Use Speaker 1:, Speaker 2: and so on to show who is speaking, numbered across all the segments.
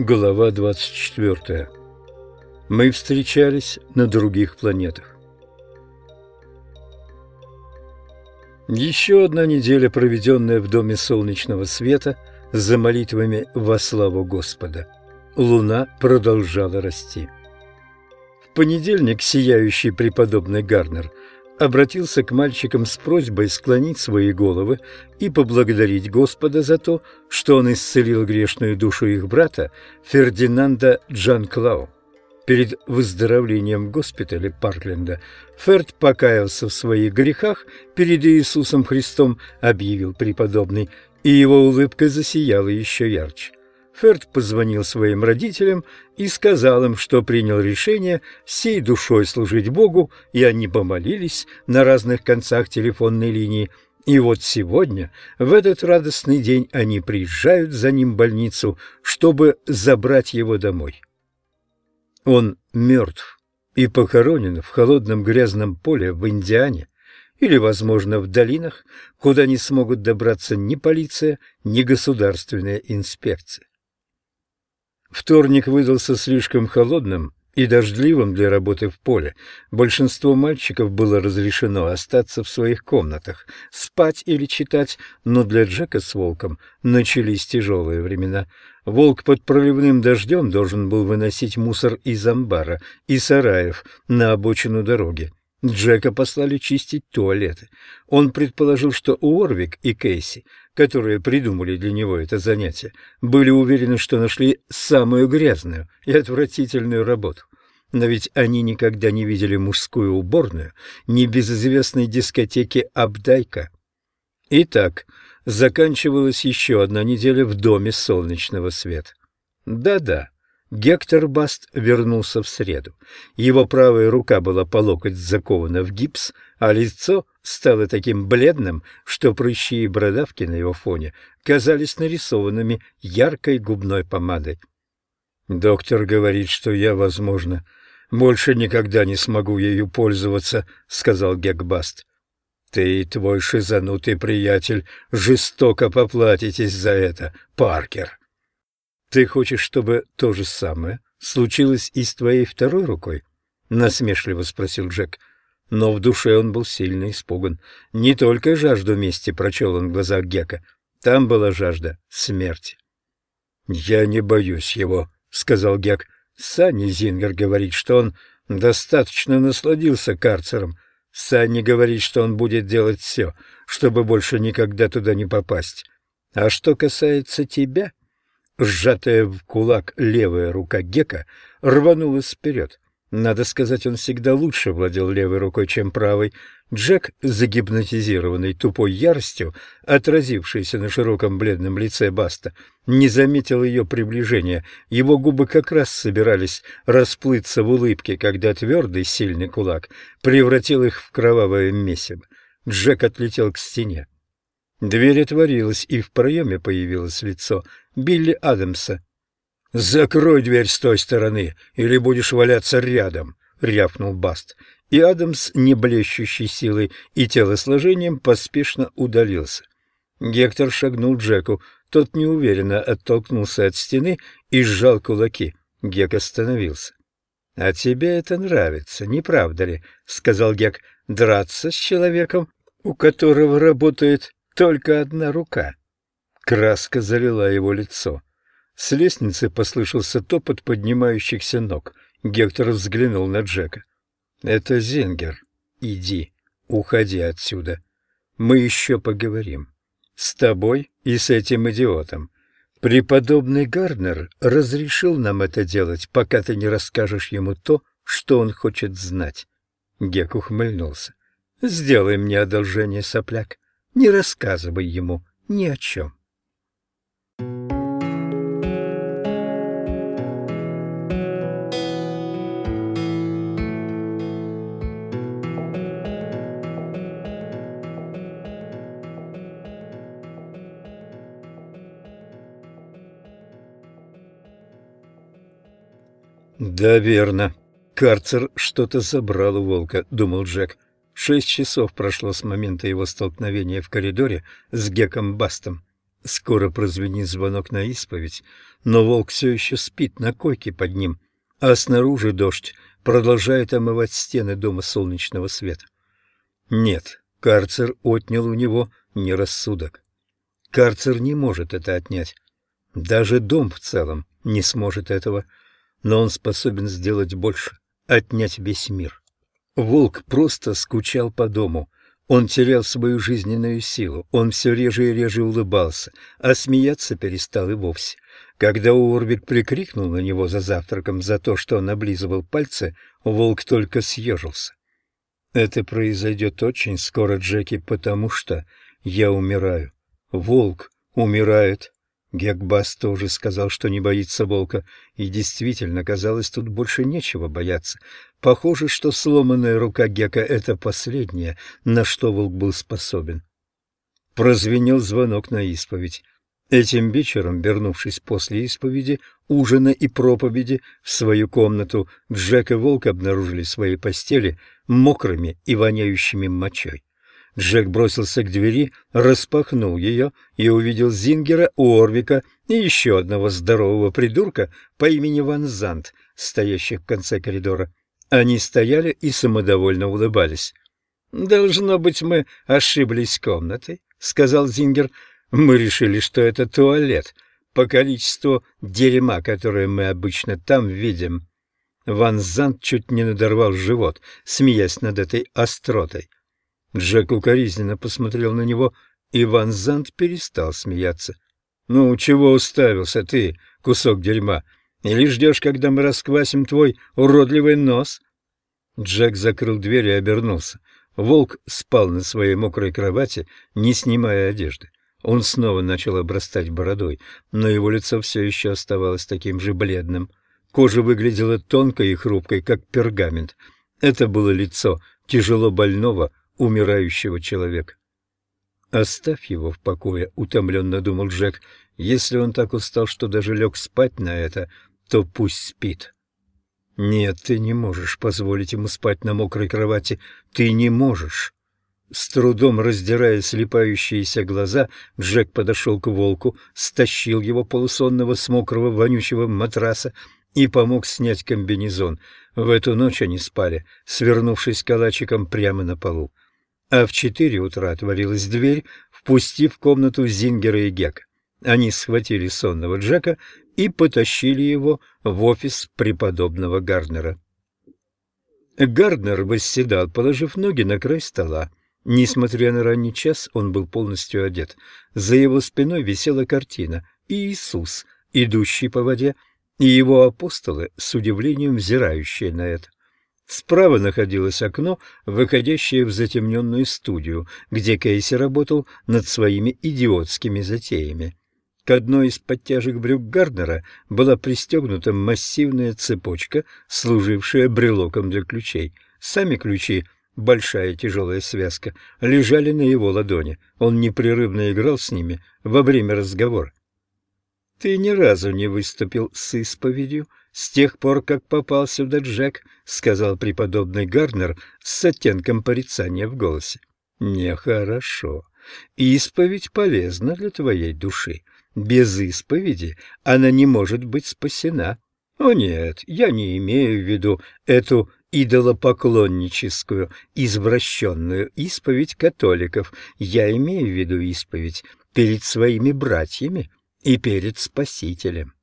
Speaker 1: Глава 24. Мы встречались на других планетах. Еще одна неделя, проведенная в Доме Солнечного Света, за молитвами во славу Господа. Луна продолжала расти. В понедельник сияющий преподобный Гарнер обратился к мальчикам с просьбой склонить свои головы и поблагодарить Господа за то, что он исцелил грешную душу их брата Фердинанда Джанклау. Перед выздоровлением в госпитале Паркленда Ферд покаялся в своих грехах перед Иисусом Христом, объявил преподобный, и его улыбка засияла еще ярче. Ферд позвонил своим родителям и сказал им, что принял решение всей душой служить Богу, и они помолились на разных концах телефонной линии. И вот сегодня, в этот радостный день, они приезжают за ним в больницу, чтобы забрать его домой. Он мертв и похоронен в холодном грязном поле в Индиане, или, возможно, в долинах, куда не смогут добраться ни полиция, ни государственная инспекция. Вторник выдался слишком холодным и дождливым для работы в поле. Большинству мальчиков было разрешено остаться в своих комнатах, спать или читать, но для Джека с Волком начались тяжелые времена. Волк под проливным дождем должен был выносить мусор из амбара и сараев на обочину дороги. Джека послали чистить туалеты. Он предположил, что Уорвик и Кейси, которые придумали для него это занятие, были уверены, что нашли самую грязную и отвратительную работу. Но ведь они никогда не видели мужскую уборную, ни безызвестной дискотеки Абдайка. Итак, заканчивалась еще одна неделя в Доме Солнечного Света. Да-да. Гектор Баст вернулся в среду. Его правая рука была по локоть закована в гипс, а лицо стало таким бледным, что прыщи и бородавки на его фоне казались нарисованными яркой губной помадой. «Доктор говорит, что я, возможно, больше никогда не смогу ею пользоваться», — сказал Гекбаст. «Ты и твой шизанутый приятель жестоко поплатитесь за это, Паркер». Ты хочешь, чтобы то же самое случилось и с твоей второй рукой? насмешливо спросил Джек. Но в душе он был сильно испуган. Не только жажду мести прочел он в глазах Гека. Там была жажда смерти. «Я не боюсь его», — сказал Гек. «Санни Зингер говорит, что он достаточно насладился карцером. Санни говорит, что он будет делать все, чтобы больше никогда туда не попасть. А что касается тебя, Сжатая в кулак левая рука Гека рванулась вперед. Надо сказать, он всегда лучше владел левой рукой, чем правой. Джек, загипнотизированный тупой яростью, отразившейся на широком бледном лице Баста, не заметил ее приближения. Его губы как раз собирались расплыться в улыбке, когда твердый сильный кулак превратил их в кровавое месиво. Джек отлетел к стене. Дверь отворилась, и в проеме появилось лицо Билли Адамса. «Закрой дверь с той стороны, или будешь валяться рядом», — рявкнул Баст. И Адамс, не блещущий силой и телосложением, поспешно удалился. Гектор шагнул Джеку. Тот неуверенно оттолкнулся от стены и сжал кулаки. Гек остановился. — А тебе это нравится, не правда ли? — сказал Гек. — Драться с человеком, у которого работает только одна рука. Краска залила его лицо. С лестницы послышался топот поднимающихся ног. Гектор взглянул на Джека. «Это Зингер. Иди, уходи отсюда. Мы еще поговорим. С тобой и с этим идиотом. Преподобный Гарднер разрешил нам это делать, пока ты не расскажешь ему то, что он хочет знать». Гек ухмыльнулся. «Сделай мне одолжение, сопляк. Не рассказывай ему ни о чем. «Да, верно. Карцер что-то забрал у волка», — думал Джек. Шесть часов прошло с момента его столкновения в коридоре с Геком Бастом. Скоро прозвенит звонок на исповедь, но волк все еще спит на койке под ним, а снаружи дождь продолжает омывать стены дома солнечного света. Нет, карцер отнял у него не рассудок. Карцер не может это отнять. Даже дом в целом не сможет этого, но он способен сделать больше — отнять весь мир. Волк просто скучал по дому. Он терял свою жизненную силу, он все реже и реже улыбался, а смеяться перестал и вовсе. Когда Уорбик прикрикнул на него за завтраком за то, что он облизывал пальцы, волк только съежился. «Это произойдет очень скоро, Джеки, потому что я умираю. Волк умирает». Гекбас тоже сказал, что не боится волка, и действительно, казалось, тут больше нечего бояться. Похоже, что сломанная рука Гека — это последнее, на что волк был способен. Прозвенел звонок на исповедь. Этим вечером, вернувшись после исповеди, ужина и проповеди в свою комнату, Джек и Волк обнаружили свои постели мокрыми и воняющими мочой. Джек бросился к двери, распахнул ее и увидел Зингера, Уорвика и еще одного здорового придурка по имени Ван Зант, стоящих в конце коридора. Они стояли и самодовольно улыбались. «Должно быть, мы ошиблись комнатой», — сказал Зингер. «Мы решили, что это туалет, по количеству дерьма, которое мы обычно там видим». Ван Зант чуть не надорвал живот, смеясь над этой остротой. Джек укоризненно посмотрел на него, и Ван Зант перестал смеяться. «Ну, чего уставился ты, кусок дерьма? Или ждешь, когда мы расквасим твой уродливый нос?» Джек закрыл дверь и обернулся. Волк спал на своей мокрой кровати, не снимая одежды. Он снова начал обрастать бородой, но его лицо все еще оставалось таким же бледным. Кожа выглядела тонкой и хрупкой, как пергамент. Это было лицо тяжело больного, умирающего человека. «Оставь его в покое», — утомленно думал Джек. «Если он так устал, что даже лег спать на это, то пусть спит». «Нет, ты не можешь позволить ему спать на мокрой кровати. Ты не можешь». С трудом раздирая слепающиеся глаза, Джек подошел к волку, стащил его полусонного с мокрого вонючего матраса и помог снять комбинезон. В эту ночь они спали, свернувшись калачиком прямо на полу а в четыре утра отворилась дверь, впустив в комнату Зингера и Гека. Они схватили сонного Джека и потащили его в офис преподобного Гарднера. Гарднер восседал, положив ноги на край стола. Несмотря на ранний час, он был полностью одет. За его спиной висела картина «Иисус, идущий по воде», и его апостолы, с удивлением взирающие на это. Справа находилось окно, выходящее в затемненную студию, где Кейси работал над своими идиотскими затеями. К одной из подтяжек брюк Гарднера была пристегнута массивная цепочка, служившая брелоком для ключей. Сами ключи, большая тяжелая связка, лежали на его ладони. Он непрерывно играл с ними во время разговора. «Ты ни разу не выступил с исповедью с тех пор, как попал сюда Джек», — сказал преподобный Гарнер с оттенком порицания в голосе. «Нехорошо. Исповедь полезна для твоей души. Без исповеди она не может быть спасена. О нет, я не имею в виду эту идолопоклонническую, извращенную исповедь католиков. Я имею в виду исповедь перед своими братьями и перед Спасителем.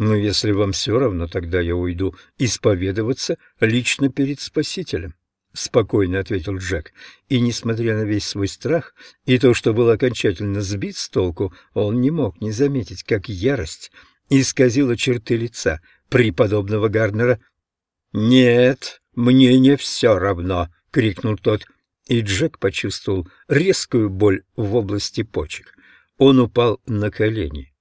Speaker 1: Но если вам все равно, тогда я уйду исповедоваться лично перед Спасителем. — спокойно ответил Джек, и, несмотря на весь свой страх и то, что был окончательно сбит с толку, он не мог не заметить, как ярость исказила черты лица преподобного Гарнера. «Нет, мне не все равно!» — крикнул тот, и Джек почувствовал резкую боль в области почек. Он упал на колени.